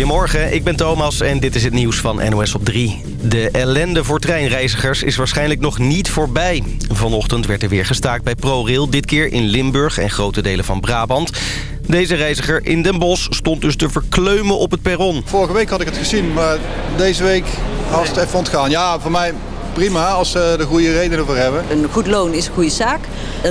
Goedemorgen, ik ben Thomas en dit is het nieuws van NOS op 3. De ellende voor treinreizigers is waarschijnlijk nog niet voorbij. Vanochtend werd er weer gestaakt bij ProRail, dit keer in Limburg en grote delen van Brabant. Deze reiziger in Den Bosch stond dus te verkleumen op het perron. Vorige week had ik het gezien, maar deze week als het even ontgaan. Ja, voor mij prima als ze de goede redenen voor hebben. Een goed loon is een goede zaak.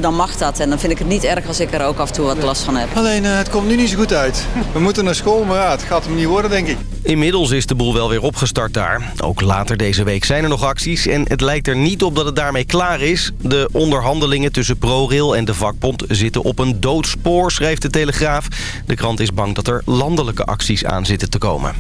Dan mag dat. En dan vind ik het niet erg als ik er ook af en toe wat last van heb. Alleen uh, het komt nu niet zo goed uit. We moeten naar school, maar ja, het gaat hem niet worden, denk ik. Inmiddels is de boel wel weer opgestart daar. Ook later deze week zijn er nog acties en het lijkt er niet op dat het daarmee klaar is. De onderhandelingen tussen ProRail en de vakbond zitten op een doodspoor, schrijft de Telegraaf. De krant is bang dat er landelijke acties aan zitten te komen.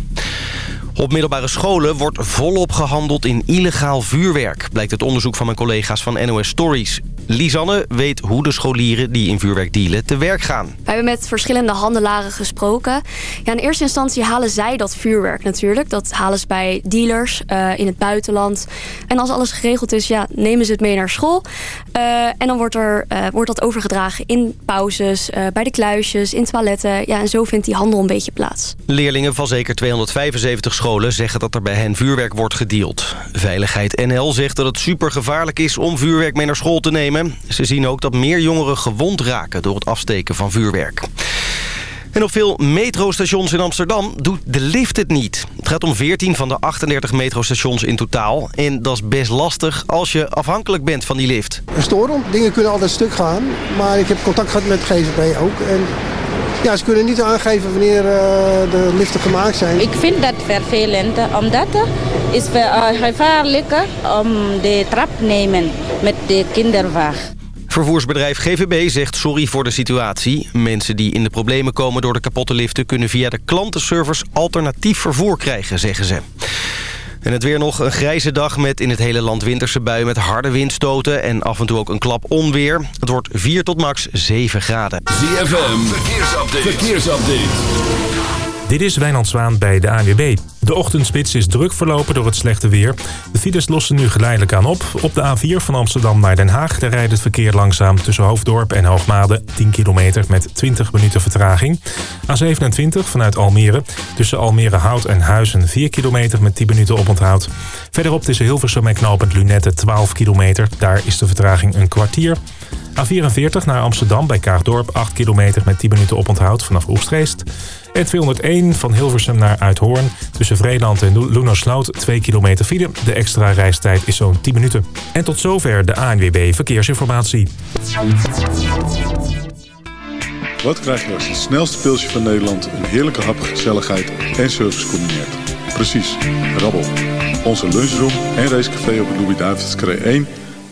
Op middelbare scholen wordt volop gehandeld in illegaal vuurwerk... blijkt het onderzoek van mijn collega's van NOS Stories. Lisanne weet hoe de scholieren die in vuurwerk dealen te werk gaan. We hebben met verschillende handelaren gesproken. Ja, in eerste instantie halen zij dat vuurwerk natuurlijk. Dat halen ze bij dealers uh, in het buitenland. En als alles geregeld is, ja, nemen ze het mee naar school. Uh, en dan wordt, er, uh, wordt dat overgedragen in pauzes, bij de kluisjes, in toiletten. Ja, en zo vindt die handel een beetje plaats. Leerlingen van zeker 275 scholen zeggen dat er bij hen vuurwerk wordt gedeeld. Veiligheid NL zegt dat het super gevaarlijk is om vuurwerk mee naar school te nemen. Ze zien ook dat meer jongeren gewond raken door het afsteken van vuurwerk. En op veel metrostations in Amsterdam doet de lift het niet. Het gaat om 14 van de 38 metrostations in totaal. En dat is best lastig als je afhankelijk bent van die lift. Een storen, dingen kunnen altijd stuk gaan. Maar ik heb contact gehad met GVP ook. En ja, ze kunnen niet aangeven wanneer uh, de liften gemaakt zijn. Ik vind dat vervelend, omdat het is gevaarlijker om de trap te nemen met de kinderwagen. Vervoersbedrijf GVB zegt sorry voor de situatie. Mensen die in de problemen komen door de kapotte liften... kunnen via de klantenservice alternatief vervoer krijgen, zeggen ze. En het weer nog een grijze dag met in het hele land winterse buien... met harde windstoten en af en toe ook een klap onweer. Het wordt 4 tot max 7 graden. ZFM, verkeersupdate. verkeersupdate. Dit is Wijnand Zwaan bij de ANWB. De ochtendspits is druk verlopen door het slechte weer. De files lossen nu geleidelijk aan op. Op de A4 van Amsterdam naar Den Haag... daar rijdt het verkeer langzaam tussen Hoofddorp en Hoogmade... 10 kilometer met 20 minuten vertraging. A27 vanuit Almere. Tussen Almere Hout en Huizen 4 kilometer met 10 minuten oponthoud. Verderop tussen Hilversum en Knopend Lunette 12 kilometer. Daar is de vertraging een kwartier. A44 naar Amsterdam bij Kaagdorp 8 kilometer met 10 minuten oponthoud vanaf Oestgeest. En 201 van Hilversum naar Uithoorn tussen Vreeland en Loenersloot 2 kilometer file. De extra reistijd is zo'n 10 minuten. En tot zover de ANWB Verkeersinformatie. Wat krijg je als het snelste pilsje van Nederland een heerlijke hap, gezelligheid en service combineert? Precies, rabbel. Onze lunchroom en racecafé op het Louis-David's 1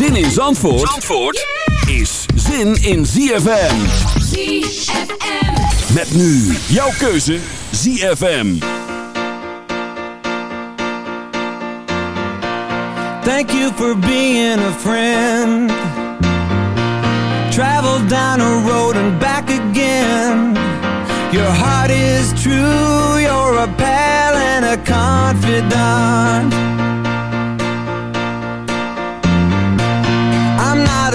Zin in Zandvoort, Zandvoort is zin in ZFM. ZFM. Met nu jouw keuze ZFM. Thank you for being a friend. Travel down a road and back again. Your heart is true, you're a pal and a confidant.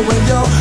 away your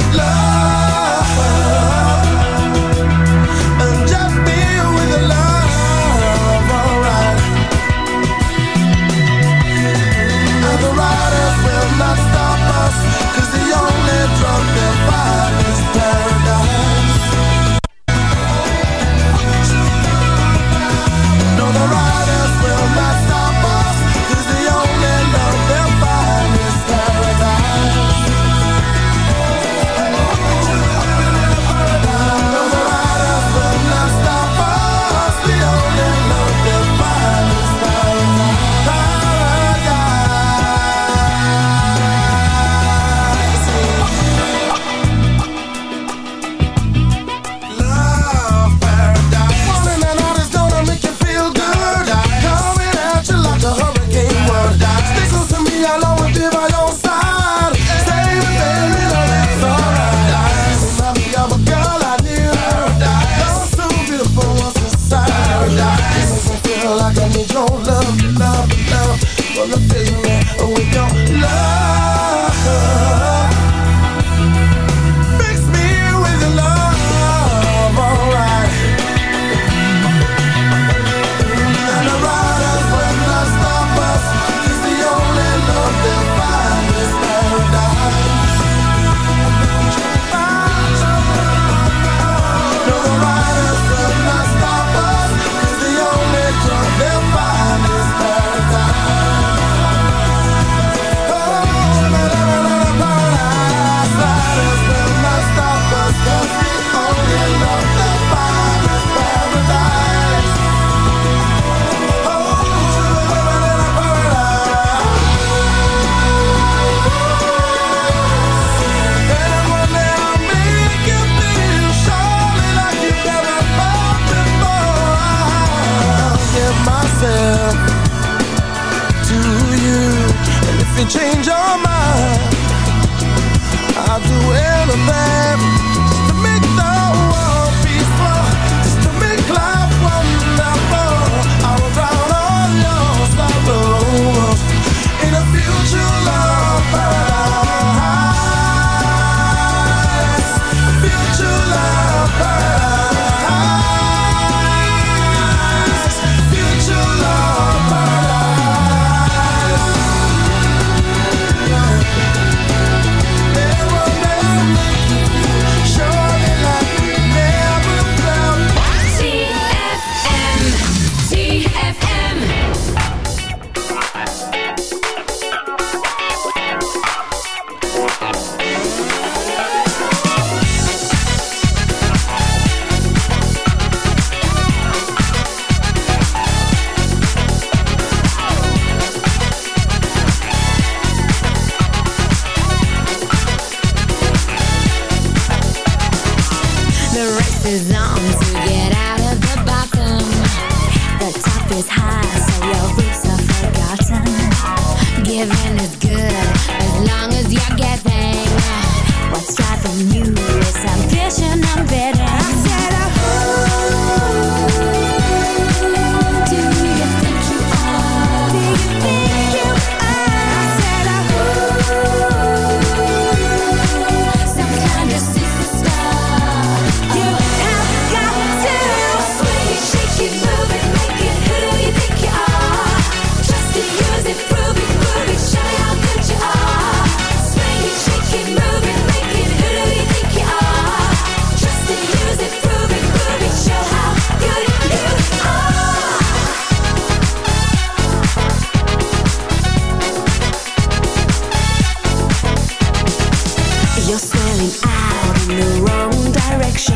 the wrong direction.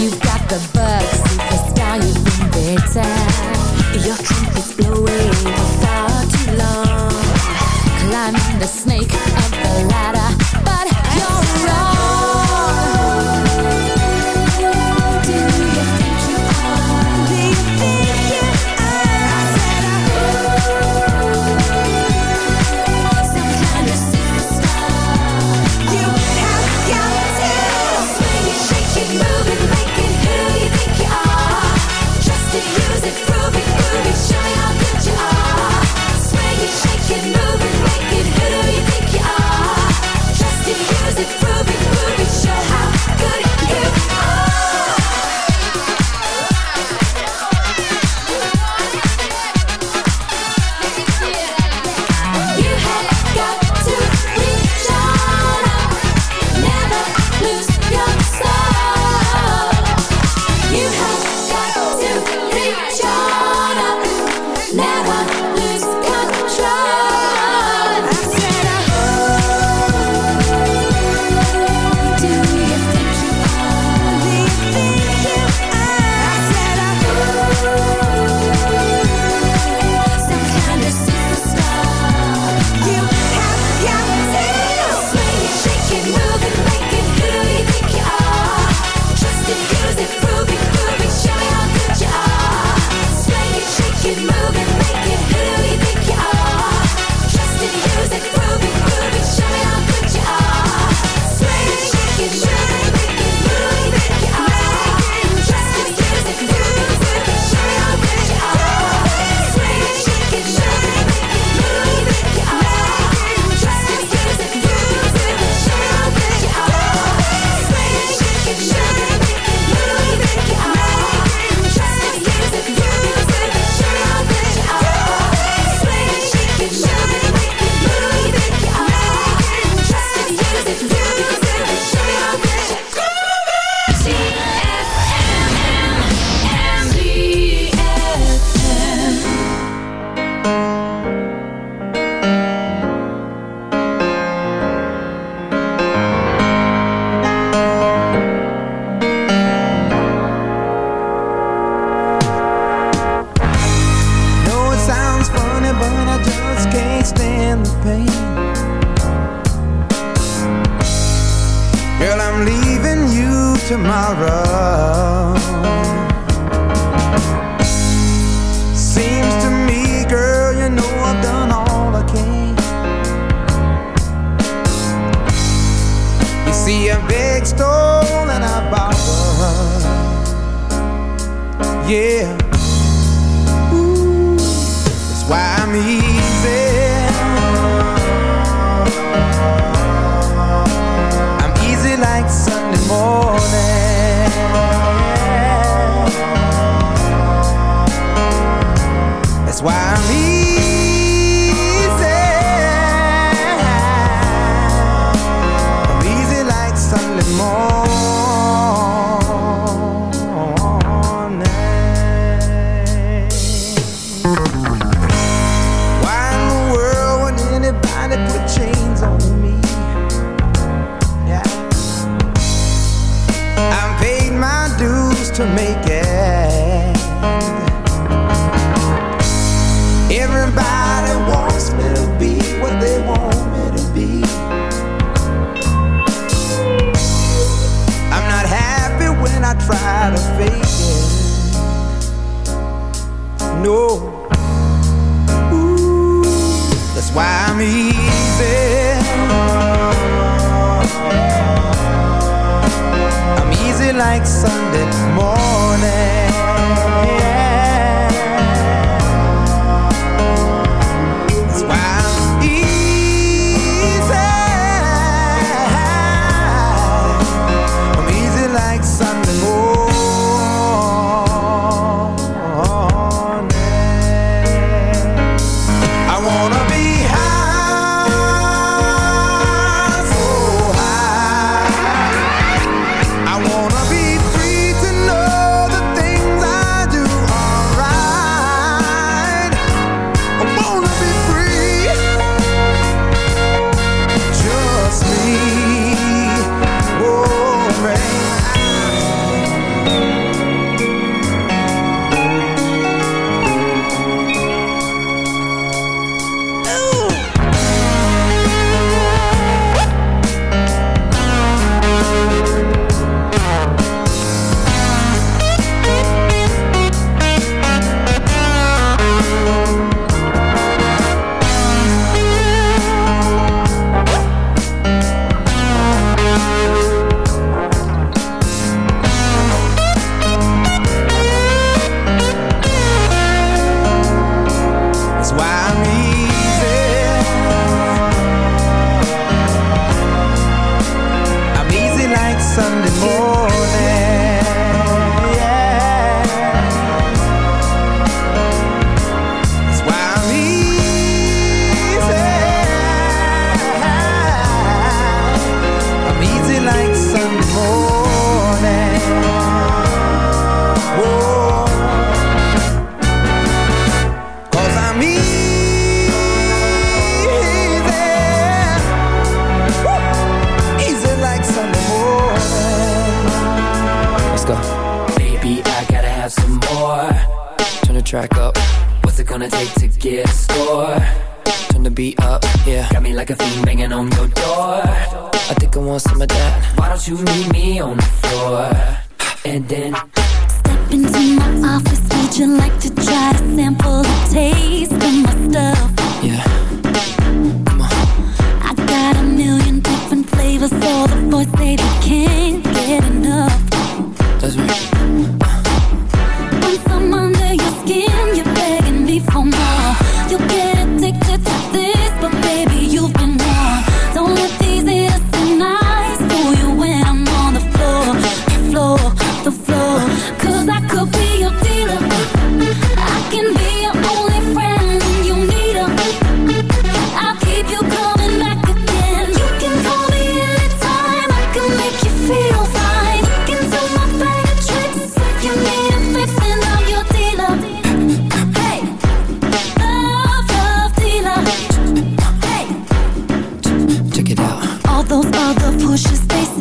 You've got the bugs, the sky, you've been bitter. Your trumpet's blowing for far too long. Climbing the snake up the ladder, but you're wrong.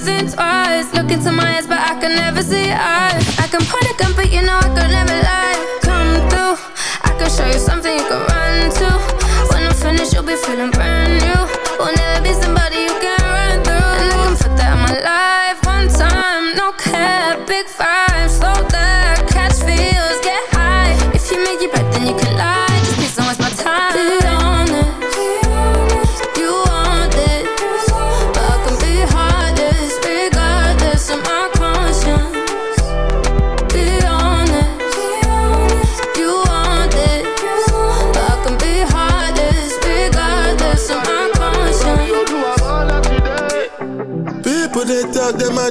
thousand tries. Look into my eyes, but I can never see eyes.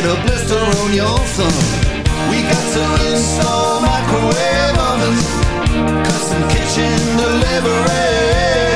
get a blister on your thumb. We got to install microwave ovens, custom kitchen delivery.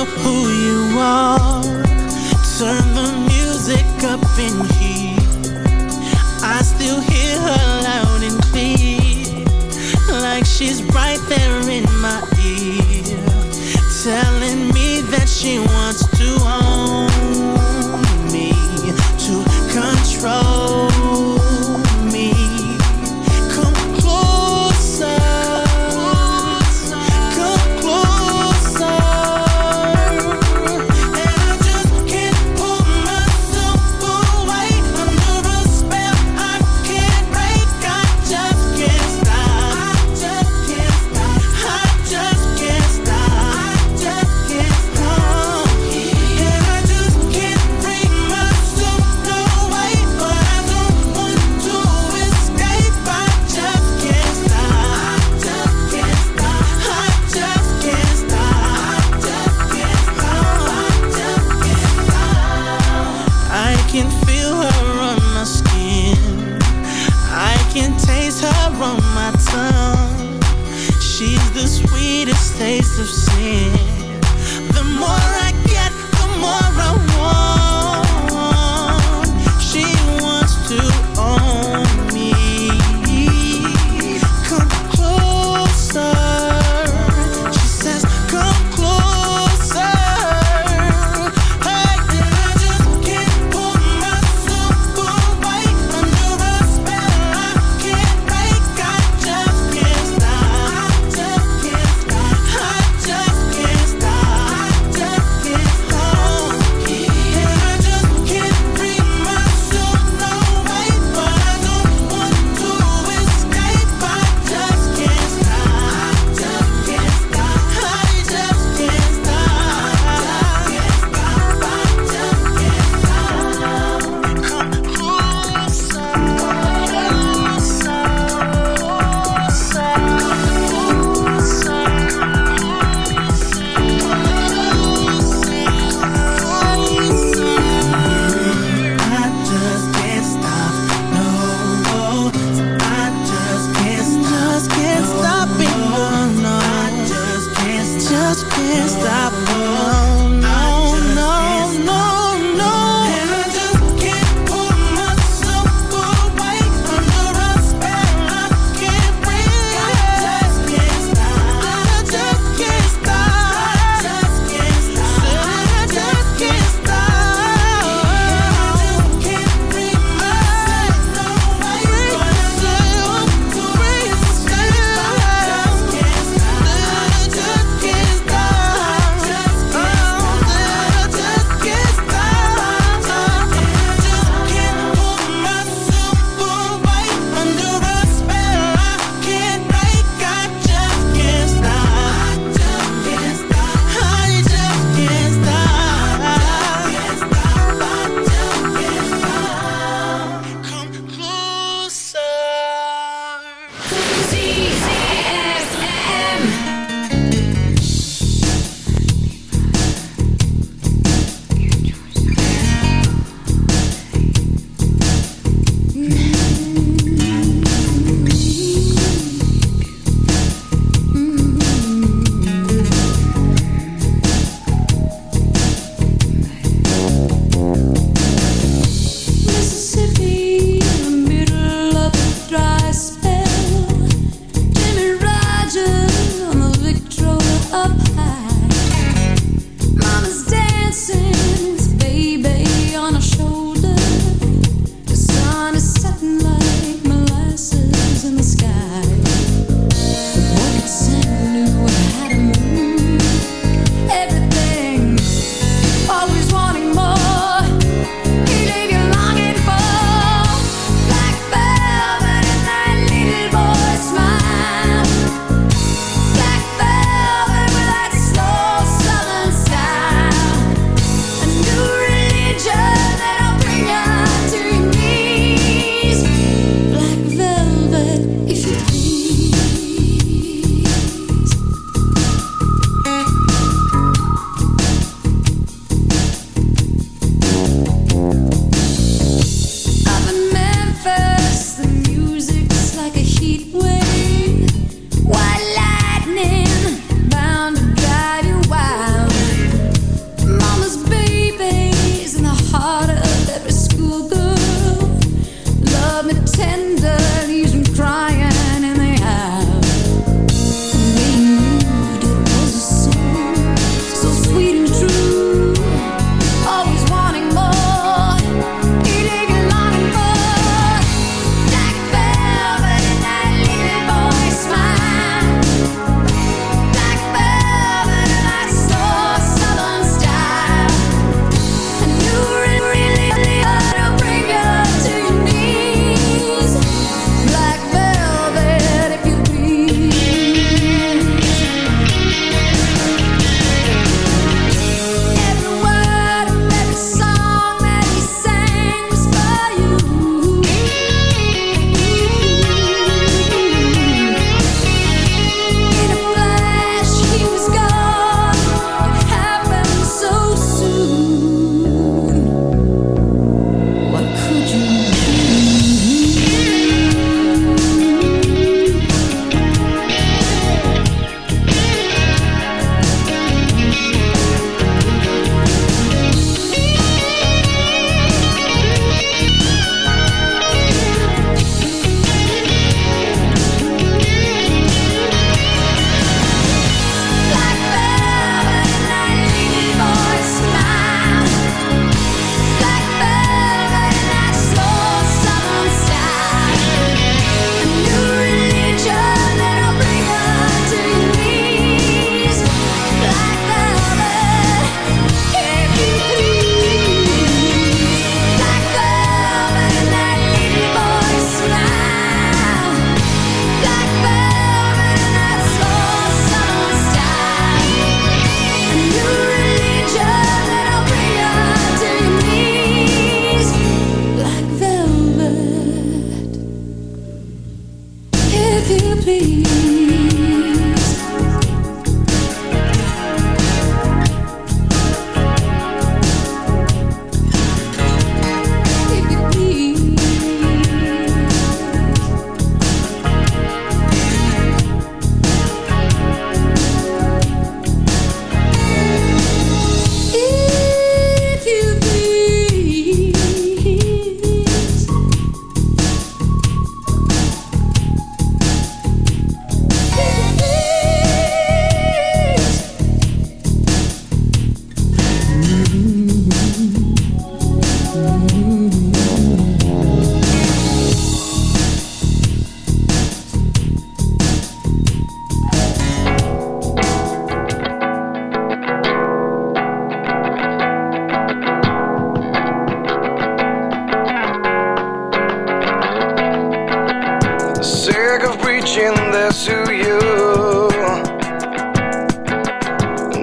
know who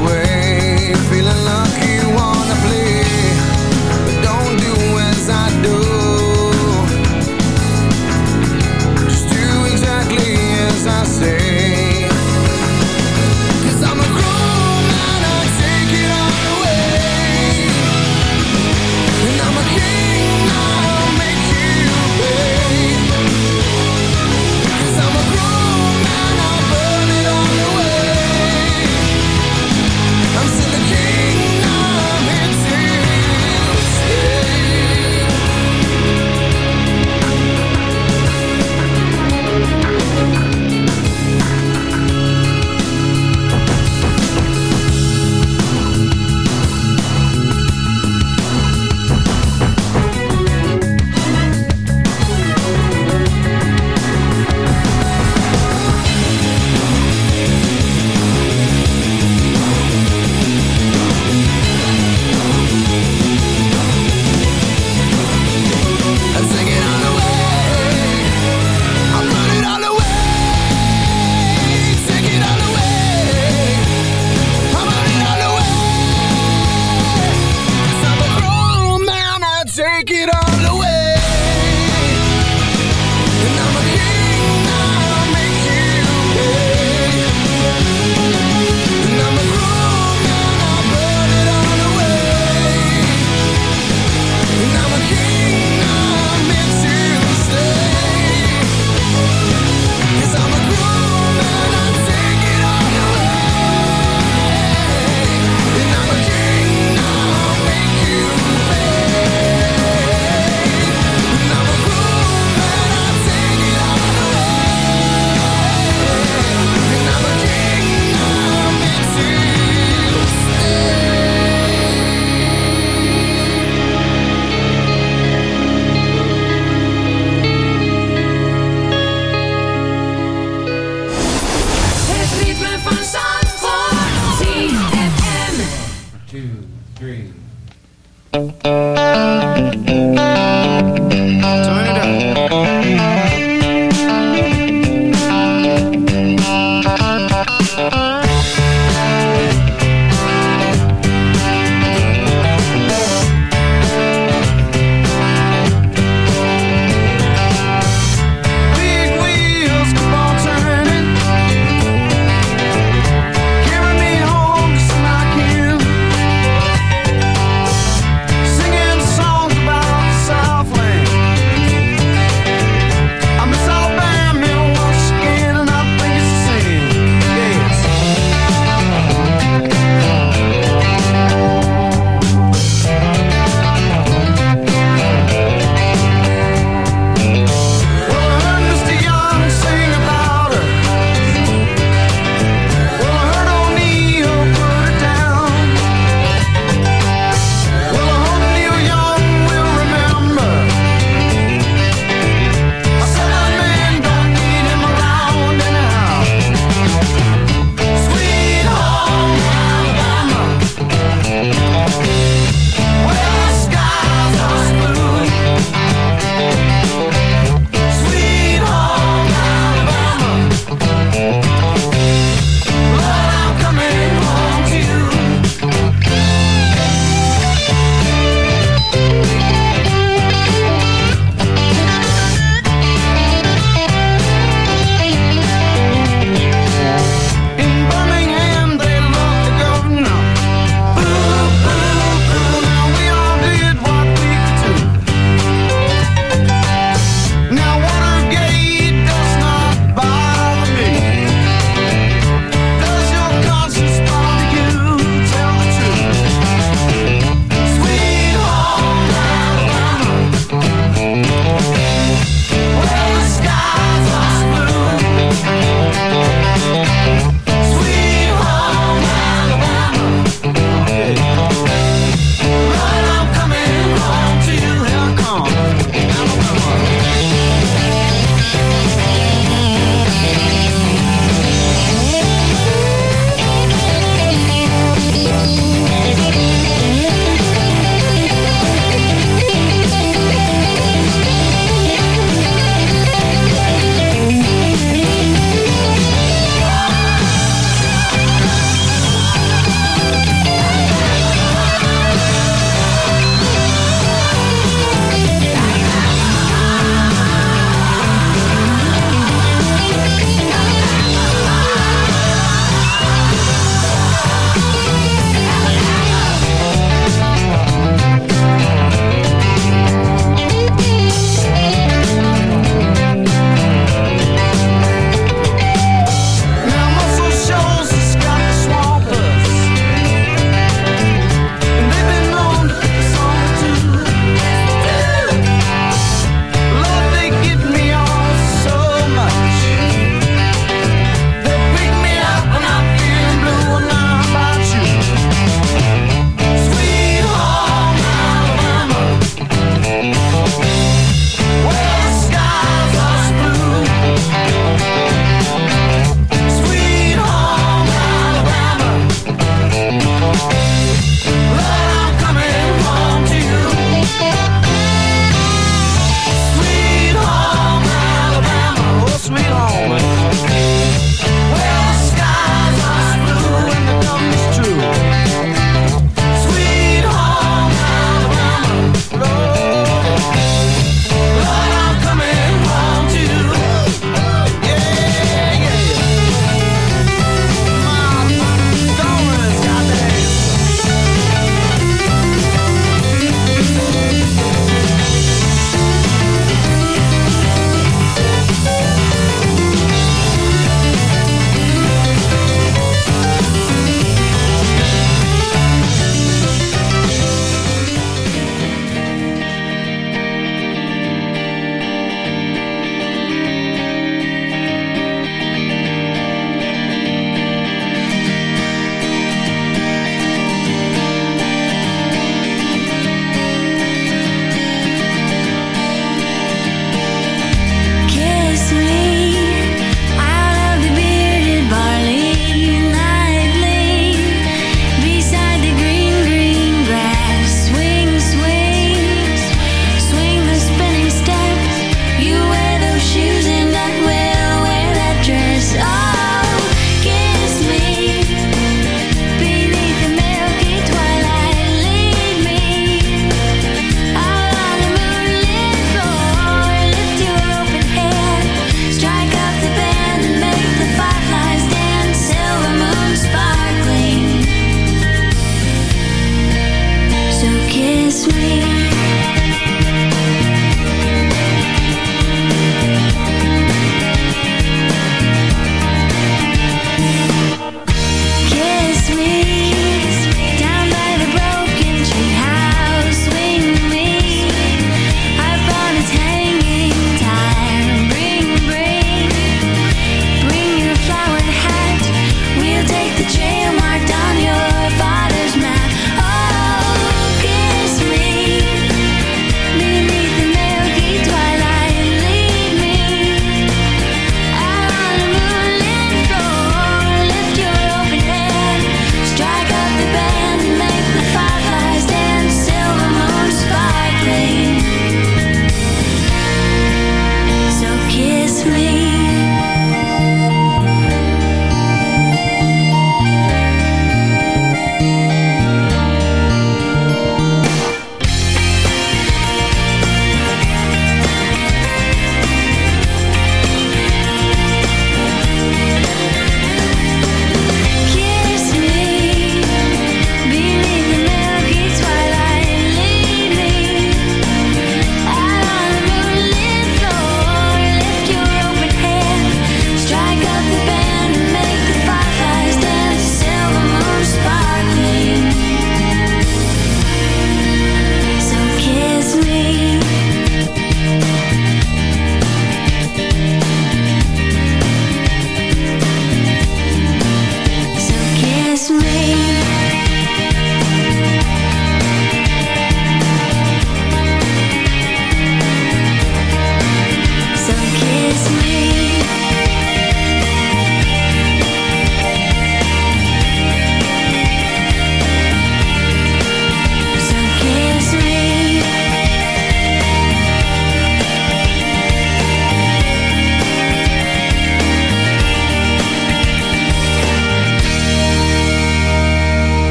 along this way? Feeling